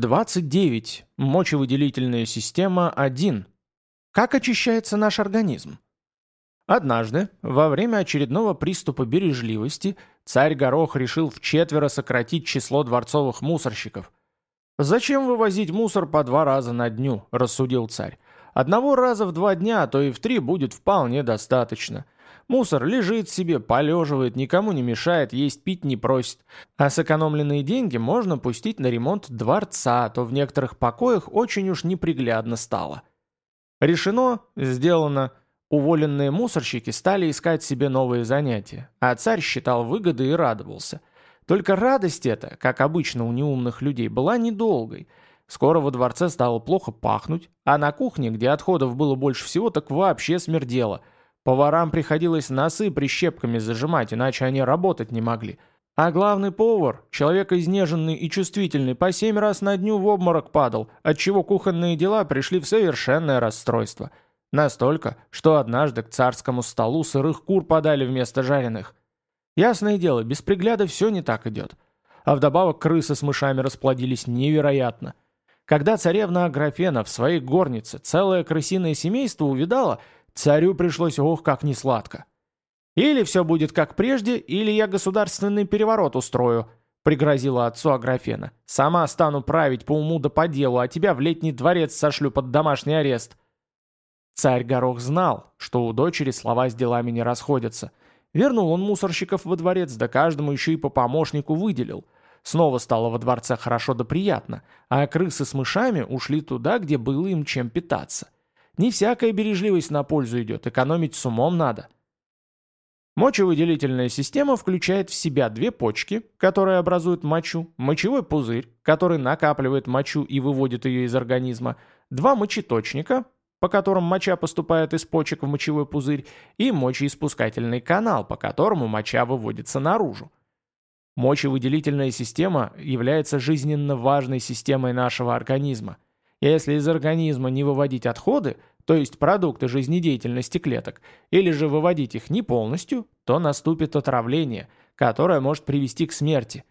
29. Мочевыделительная система 1. Как очищается наш организм? Однажды, во время очередного приступа бережливости, царь Горох решил вчетверо сократить число дворцовых мусорщиков. «Зачем вывозить мусор по два раза на дню?» – рассудил царь. «Одного раза в два дня, а то и в три будет вполне достаточно. Мусор лежит себе, полеживает, никому не мешает, есть пить не просит. А сэкономленные деньги можно пустить на ремонт дворца, а то в некоторых покоях очень уж неприглядно стало. Решено, сделано. Уволенные мусорщики стали искать себе новые занятия, а царь считал выгоды и радовался. Только радость эта, как обычно у неумных людей, была недолгой. Скоро во дворце стало плохо пахнуть, а на кухне, где отходов было больше всего, так вообще смердело – Поварам приходилось носы прищепками зажимать, иначе они работать не могли. А главный повар, человек изнеженный и чувствительный, по семь раз на дню в обморок падал, отчего кухонные дела пришли в совершенное расстройство. Настолько, что однажды к царскому столу сырых кур подали вместо жареных. Ясное дело, без пригляда все не так идет. А вдобавок крысы с мышами расплодились невероятно. Когда царевна Аграфена в своей горнице целое крысиное семейство увидала, Царю пришлось ох как несладко. «Или все будет как прежде, или я государственный переворот устрою», пригрозила отцу Аграфена. «Сама стану править по уму да по делу, а тебя в летний дворец сошлю под домашний арест». Царь Горох знал, что у дочери слова с делами не расходятся. Вернул он мусорщиков во дворец, да каждому еще и по помощнику выделил. Снова стало во дворце хорошо да приятно, а крысы с мышами ушли туда, где было им чем питаться. Не всякая бережливость на пользу идет, экономить с умом надо. Мочевыделительная система включает в себя две почки, которые образуют мочу, мочевой пузырь, который накапливает мочу и выводит ее из организма, два мочеточника, по которым моча поступает из почек в мочевой пузырь, и мочеиспускательный канал, по которому моча выводится наружу. Мочевыделительная система является жизненно важной системой нашего организма. Если из организма не выводить отходы, то есть продукты жизнедеятельности клеток, или же выводить их не полностью, то наступит отравление, которое может привести к смерти.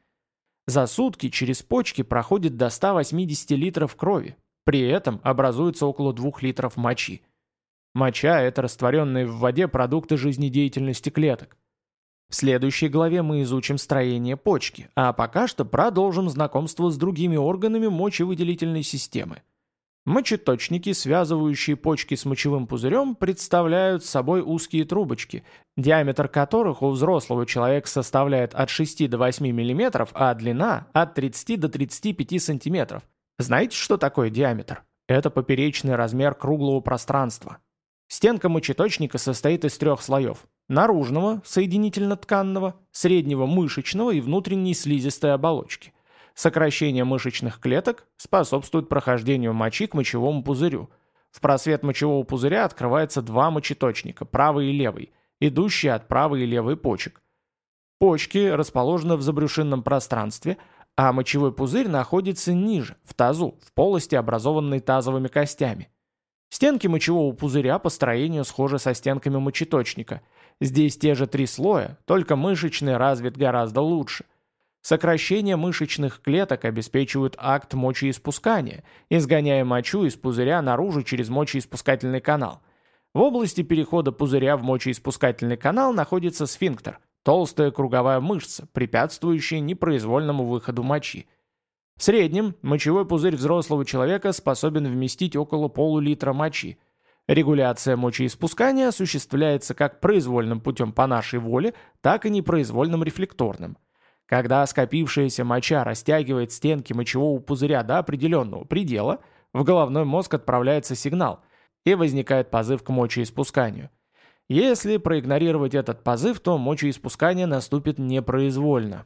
За сутки через почки проходит до 180 литров крови, при этом образуется около 2 литров мочи. Моча – это растворенные в воде продукты жизнедеятельности клеток. В следующей главе мы изучим строение почки, а пока что продолжим знакомство с другими органами мочевыделительной системы. Мочеточники, связывающие почки с мочевым пузырем, представляют собой узкие трубочки, диаметр которых у взрослого человека составляет от 6 до 8 мм, а длина от 30 до 35 см. Знаете, что такое диаметр? Это поперечный размер круглого пространства. Стенка мочеточника состоит из трех слоев. Наружного, соединительно-тканного, среднего мышечного и внутренней слизистой оболочки – Сокращение мышечных клеток способствует прохождению мочи к мочевому пузырю. В просвет мочевого пузыря открывается два мочеточника, правый и левый, идущие от правой и левой почек. Почки расположены в забрюшинном пространстве, а мочевой пузырь находится ниже, в тазу, в полости, образованной тазовыми костями. Стенки мочевого пузыря по строению схожи со стенками мочеточника. Здесь те же три слоя, только мышечный развит гораздо лучше. Сокращение мышечных клеток обеспечивают акт мочеиспускания, изгоняя мочу из пузыря наружу через мочеиспускательный канал. В области перехода пузыря в мочеиспускательный канал находится сфинктер, толстая круговая мышца, препятствующая непроизвольному выходу мочи. В среднем мочевой пузырь взрослого человека способен вместить около полулитра мочи. Регуляция мочеиспускания осуществляется как произвольным путем по нашей воле, так и непроизвольным рефлекторным. Когда скопившаяся моча растягивает стенки мочевого пузыря до определенного предела, в головной мозг отправляется сигнал, и возникает позыв к мочеиспусканию. Если проигнорировать этот позыв, то мочеиспускание наступит непроизвольно.